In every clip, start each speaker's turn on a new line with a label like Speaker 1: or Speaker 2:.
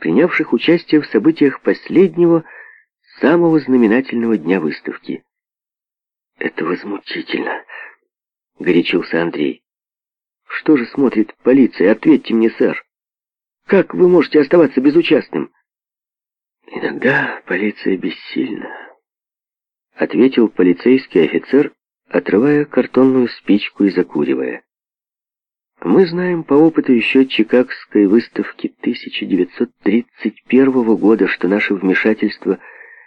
Speaker 1: принявших участие в событиях последнего, самого знаменательного дня выставки. «Это возмутительно», — горячился Андрей. «Что же смотрит полиция? Ответьте мне, сэр. Как вы можете оставаться безучастным?» «Иногда полиция бессильна», — ответил полицейский офицер, отрывая картонную спичку и закуривая. Мы знаем по опыту еще Чикагской выставки 1931 года, что наше вмешательство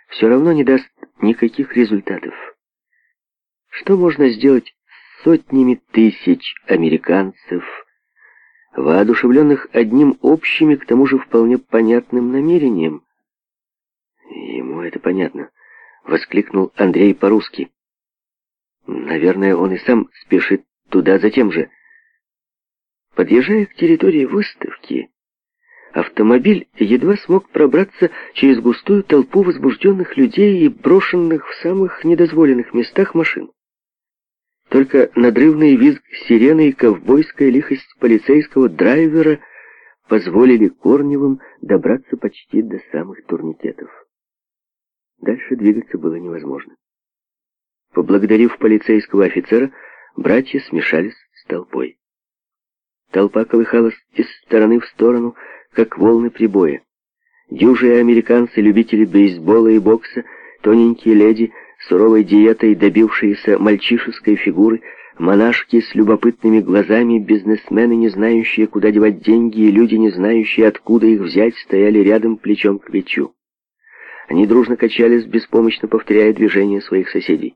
Speaker 1: все равно не даст никаких результатов. Что можно сделать с сотнями тысяч американцев, воодушевленных одним общими, к тому же вполне понятным намерением? Ему это понятно, воскликнул Андрей по-русски. Наверное, он и сам спешит туда за тем же. Подъезжая к территории выставки, автомобиль едва смог пробраться через густую толпу возбужденных людей и брошенных в самых недозволенных местах машин. Только надрывный визг сирены и ковбойская лихость полицейского драйвера позволили Корневым добраться почти до самых турникетов. Дальше двигаться было невозможно. Поблагодарив полицейского офицера, братья смешались с толпой. Толпа колыхалась из стороны в сторону, как волны прибоя. Дюжие американцы, любители бейсбола и бокса, тоненькие леди, суровой диетой добившиеся мальчишеской фигуры, монашки с любопытными глазами, бизнесмены, не знающие, куда девать деньги, и люди, не знающие, откуда их взять, стояли рядом плечом к плечу. Они дружно качались, беспомощно повторяя движения своих соседей.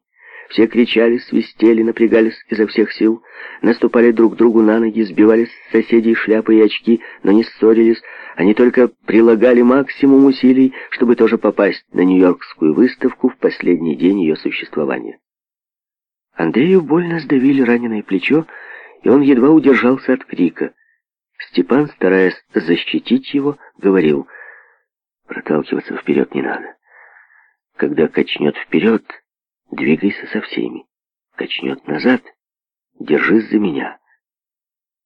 Speaker 1: Все кричали, свистели, напрягались изо всех сил, наступали друг другу на ноги, сбивались с соседей шляпы и очки, но не ссорились. Они только прилагали максимум усилий, чтобы тоже попасть на Нью-Йоркскую выставку в последний день ее существования. Андрею больно сдавили раненое плечо, и он едва удержался от крика. Степан, стараясь защитить его, говорил, «Проталкиваться вперед не надо. Когда качнет вперед, Двигайся со всеми. Качнет назад. Держись за меня.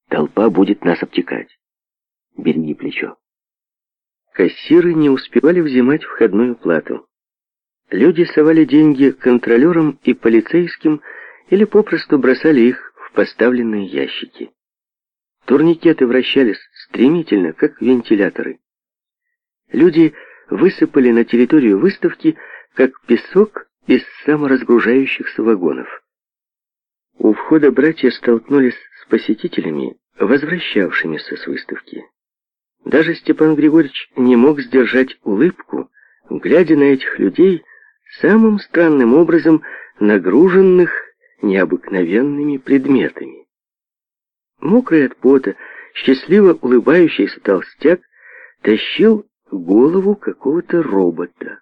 Speaker 1: Толпа будет нас обтекать. Береги плечо. Кассиры не успевали взимать входную плату. Люди совали деньги контролерам и полицейским или попросту бросали их в поставленные ящики. Турникеты вращались стремительно, как вентиляторы. Люди высыпали на территорию выставки, как песок из саморазгружающихся вагонов. У входа братья столкнулись с посетителями, возвращавшимися с выставки. Даже Степан Григорьевич не мог сдержать улыбку, глядя на этих людей, самым странным образом нагруженных необыкновенными предметами. Мокрый от пота, счастливо улыбающийся толстяк тащил голову какого-то робота,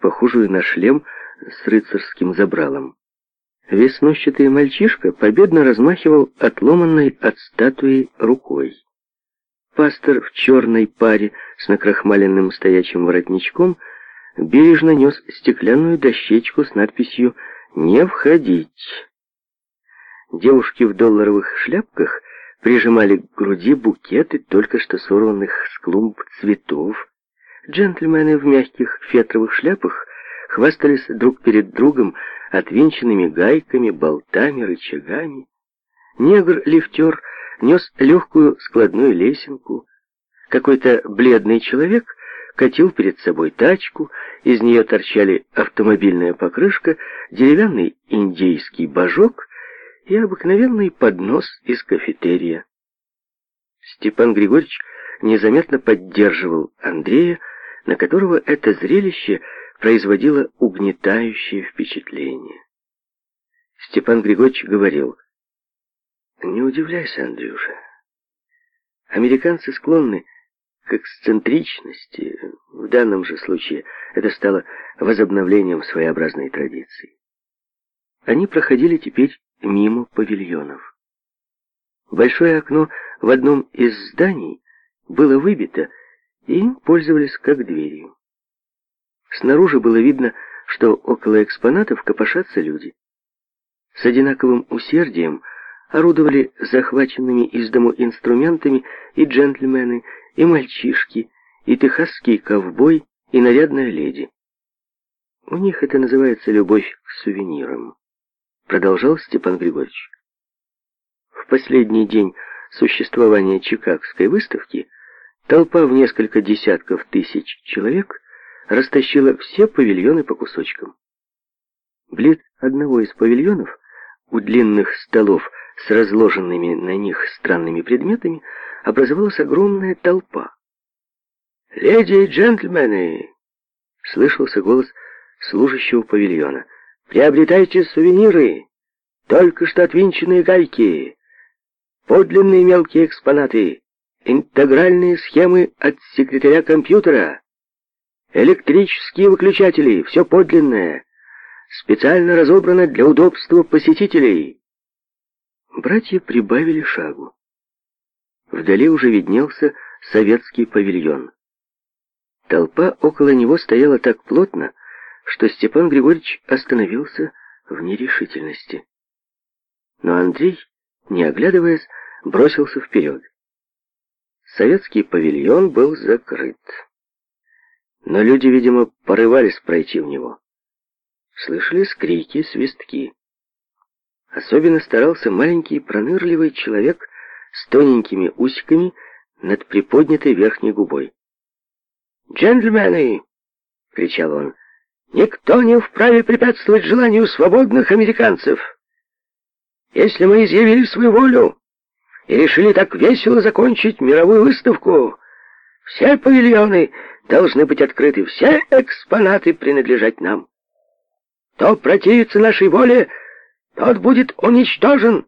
Speaker 1: похожую на шлем с рыцарским забралом. Веснущатый мальчишка победно размахивал отломанной от статуи рукой. Пастор в черной паре с накрахмаленным стоячим воротничком бережно нес стеклянную дощечку с надписью «Не входить». Девушки в долларовых шляпках прижимали к груди букеты только что сорванных с клумб цветов. Джентльмены в мягких фетровых шляпах хвастались друг перед другом отвинченными гайками, болтами, рычагами. Негр-лифтер нес легкую складную лесенку. Какой-то бледный человек катил перед собой тачку, из нее торчали автомобильная покрышка, деревянный индейский божок и обыкновенный поднос из кафетерия. Степан Григорьевич незаметно поддерживал Андрея, на которого это зрелище – производила угнетающее впечатление. Степан Григорьевич говорил, «Не удивляйся, Андрюша. Американцы склонны к эксцентричности. В данном же случае это стало возобновлением своеобразной традиции. Они проходили теперь мимо павильонов. Большое окно в одном из зданий было выбито, и им пользовались как дверью. Снаружи было видно, что около экспонатов копошатся люди. С одинаковым усердием орудовали захваченными из дому инструментами и джентльмены, и мальчишки, и техасский ковбой, и нарядная леди. У них это называется любовь к сувенирам, продолжал Степан Григорьевич. В последний день существования Чикагской выставки толпа в несколько десятков тысяч человек растащила все павильоны по кусочкам. Близ одного из павильонов, у длинных столов с разложенными на них странными предметами, образовалась огромная толпа. «Леди и джентльмены!» — слышался голос служащего павильона. «Приобретайте сувениры! Только что отвинченные гайки! Подлинные мелкие экспонаты! Интегральные схемы от секретаря компьютера!» Электрические выключатели, все подлинное, специально разобрано для удобства посетителей. Братья прибавили шагу. Вдали уже виднелся советский павильон. Толпа около него стояла так плотно, что Степан Григорьевич остановился в нерешительности. Но Андрей, не оглядываясь, бросился вперед. Советский павильон был закрыт но люди, видимо, порывались пройти в него. Слышались крики, свистки. Особенно старался маленький пронырливый человек с тоненькими усиками над приподнятой верхней губой. «Джентльмены!» — кричал он. «Никто не вправе препятствовать желанию свободных американцев! Если мы изъявили свою волю и решили так весело закончить мировую выставку, все павильоны должны быть открыты. Все экспонаты принадлежать нам. Кто противится нашей воле, тот будет уничтожен.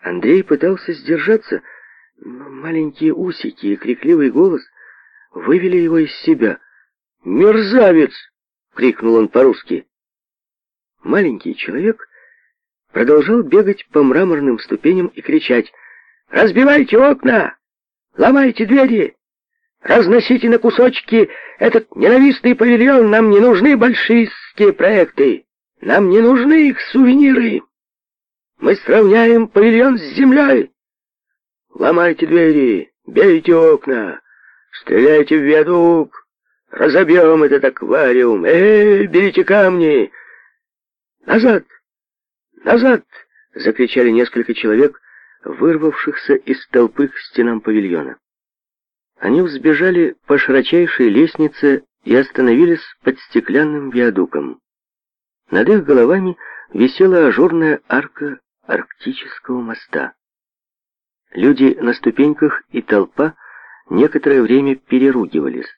Speaker 1: Андрей пытался сдержаться, но маленькие усики и крикливый голос вывели его из себя. «Мерзавец!» — крикнул он по-русски. Маленький человек продолжал бегать по мраморным ступеням и кричать «Разбивайте окна! Ломайте двери!» Разносите на кусочки этот ненавистный павильон, нам не нужны большевистские проекты, нам не нужны их сувениры. Мы сравняем павильон с землей. Ломайте двери, бейте окна, стреляйте в виадук, разобьем этот аквариум. Эй, берите камни! Назад! Назад! — закричали несколько человек, вырвавшихся из толпы к стенам павильона. Они взбежали по широчайшей лестнице и остановились под стеклянным виадуком. Над их головами висела ажурная арка арктического моста. Люди на ступеньках и толпа некоторое время переругивались.